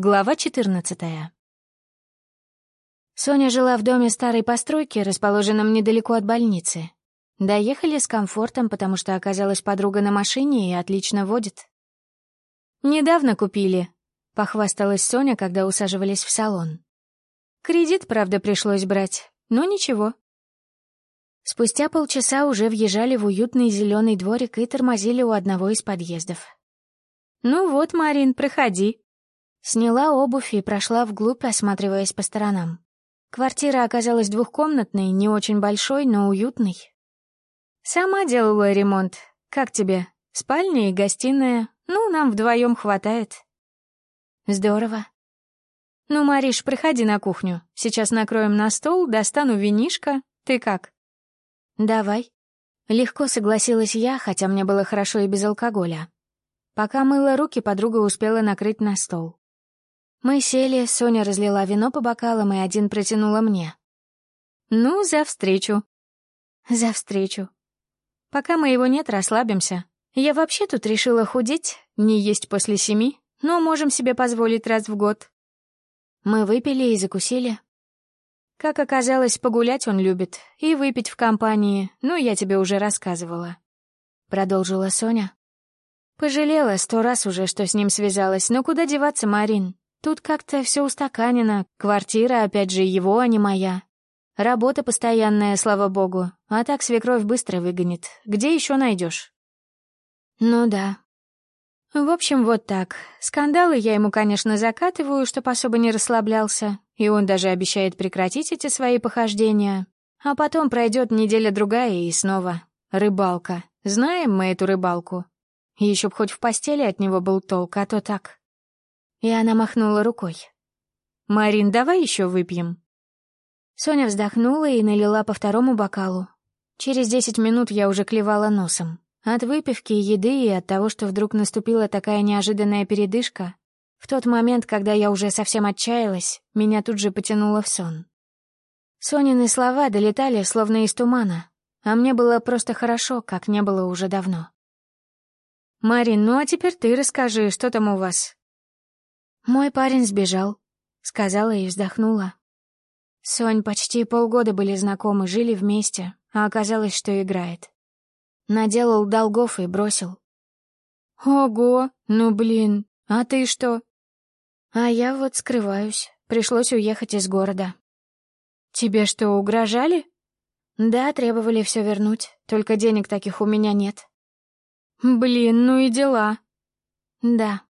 Глава 14 Соня жила в доме старой постройки, расположенном недалеко от больницы. Доехали с комфортом, потому что оказалась подруга на машине и отлично водит. «Недавно купили», — похвасталась Соня, когда усаживались в салон. «Кредит, правда, пришлось брать, но ничего». Спустя полчаса уже въезжали в уютный зеленый дворик и тормозили у одного из подъездов. «Ну вот, Марин, проходи», Сняла обувь и прошла вглубь, осматриваясь по сторонам. Квартира оказалась двухкомнатной, не очень большой, но уютной. «Сама делала ремонт. Как тебе? Спальня и гостиная. Ну, нам вдвоем хватает». «Здорово». «Ну, Мариш, приходи на кухню. Сейчас накроем на стол, достану винишко. Ты как?» «Давай». Легко согласилась я, хотя мне было хорошо и без алкоголя. Пока мыла руки, подруга успела накрыть на стол. Мы сели, Соня разлила вино по бокалам и один протянула мне. «Ну, за встречу». «За встречу». «Пока моего нет, расслабимся. Я вообще тут решила худеть, не есть после семи, но можем себе позволить раз в год». Мы выпили и закусили. Как оказалось, погулять он любит и выпить в компании, ну, я тебе уже рассказывала. Продолжила Соня. Пожалела сто раз уже, что с ним связалась, но куда деваться, Марин? Тут как-то все устаканено, квартира, опять же, его, а не моя. Работа постоянная, слава богу, а так свекровь быстро выгонит. Где еще найдешь? Ну да. В общем, вот так. Скандалы я ему, конечно, закатываю, чтоб особо не расслаблялся, и он даже обещает прекратить эти свои похождения. А потом пройдет неделя-другая и снова рыбалка. Знаем мы эту рыбалку. Еще б хоть в постели от него был толк, а то так. И она махнула рукой. «Марин, давай еще выпьем». Соня вздохнула и налила по второму бокалу. Через десять минут я уже клевала носом. От выпивки, еды и от того, что вдруг наступила такая неожиданная передышка, в тот момент, когда я уже совсем отчаялась, меня тут же потянуло в сон. Сонины слова долетали, словно из тумана, а мне было просто хорошо, как не было уже давно. «Марин, ну а теперь ты расскажи, что там у вас? «Мой парень сбежал», — сказала и вздохнула. Сонь почти полгода были знакомы, жили вместе, а оказалось, что играет. Наделал долгов и бросил. «Ого, ну блин, а ты что?» «А я вот скрываюсь, пришлось уехать из города». «Тебе что, угрожали?» «Да, требовали все вернуть, только денег таких у меня нет». «Блин, ну и дела». «Да,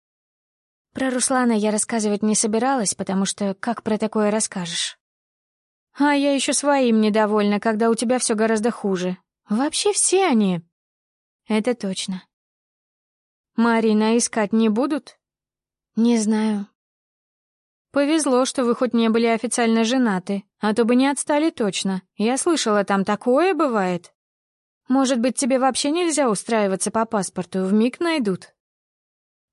про Руслана я рассказывать не собиралась, потому что как про такое расскажешь? А я еще своим недовольна, когда у тебя все гораздо хуже. Вообще все они. Это точно. Марина искать не будут? Не знаю. Повезло, что вы хоть не были официально женаты, а то бы не отстали точно. Я слышала, там такое бывает. Может быть, тебе вообще нельзя устраиваться по паспорту, в миг найдут.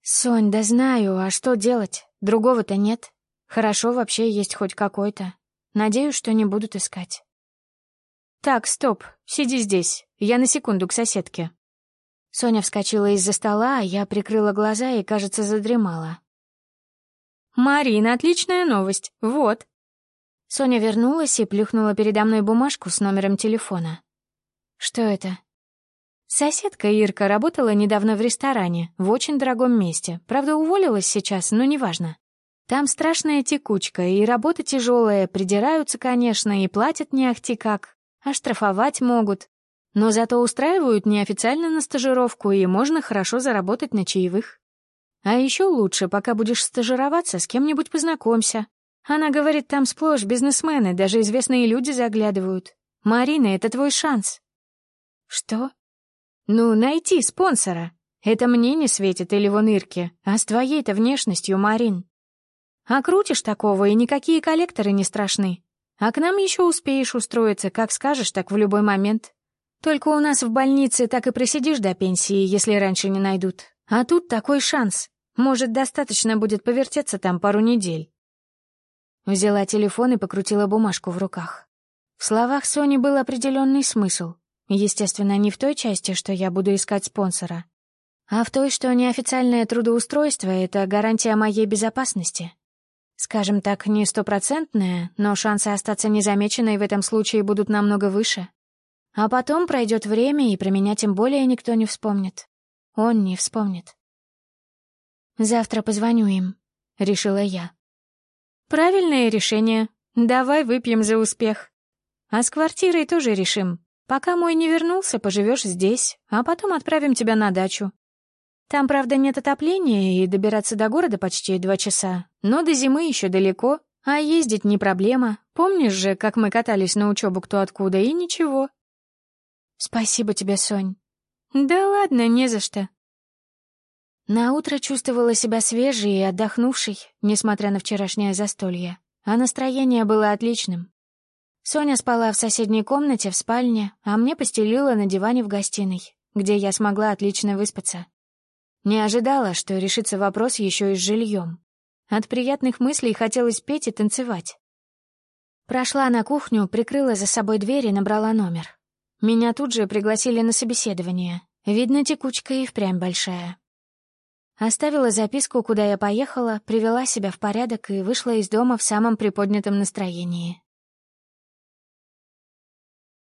«Сонь, да знаю, а что делать? Другого-то нет. Хорошо вообще есть хоть какой-то. Надеюсь, что не будут искать». «Так, стоп, сиди здесь. Я на секунду к соседке». Соня вскочила из-за стола, а я прикрыла глаза и, кажется, задремала. «Марина, отличная новость. Вот». Соня вернулась и плюхнула передо мной бумажку с номером телефона. «Что это?» Соседка Ирка работала недавно в ресторане, в очень дорогом месте. Правда, уволилась сейчас, но неважно. Там страшная текучка, и работа тяжелая, придираются, конечно, и платят не ахти как, а штрафовать могут. Но зато устраивают неофициально на стажировку, и можно хорошо заработать на чаевых. А еще лучше, пока будешь стажироваться, с кем-нибудь познакомься. Она говорит, там сплошь бизнесмены, даже известные люди заглядывают. Марина, это твой шанс. Что? Ну, найти спонсора. Это мне не светит или вон Ирке, а с твоей-то внешностью, Марин. А крутишь такого, и никакие коллекторы не страшны. А к нам еще успеешь устроиться, как скажешь, так в любой момент. Только у нас в больнице так и просидишь до пенсии, если раньше не найдут. А тут такой шанс. Может, достаточно будет повертеться там пару недель. Взяла телефон и покрутила бумажку в руках. В словах Сони был определенный смысл. Естественно, не в той части, что я буду искать спонсора, а в той, что неофициальное трудоустройство — это гарантия моей безопасности. Скажем так, не стопроцентная, но шансы остаться незамеченной в этом случае будут намного выше. А потом пройдет время, и про меня тем более никто не вспомнит. Он не вспомнит. «Завтра позвоню им», — решила я. «Правильное решение. Давай выпьем за успех. А с квартирой тоже решим. Пока мой не вернулся, поживешь здесь, а потом отправим тебя на дачу. Там, правда, нет отопления, и добираться до города почти два часа. Но до зимы еще далеко, а ездить не проблема. Помнишь же, как мы катались на учебу кто откуда, и ничего. Спасибо тебе, Сонь. Да ладно, не за что. На утро чувствовала себя свежей и отдохнувшей, несмотря на вчерашнее застолье, а настроение было отличным. Соня спала в соседней комнате в спальне, а мне постелила на диване в гостиной, где я смогла отлично выспаться. Не ожидала, что решится вопрос еще и с жильем. От приятных мыслей хотелось петь и танцевать. Прошла на кухню, прикрыла за собой дверь и набрала номер. Меня тут же пригласили на собеседование. Видно, текучка и впрямь большая. Оставила записку, куда я поехала, привела себя в порядок и вышла из дома в самом приподнятом настроении.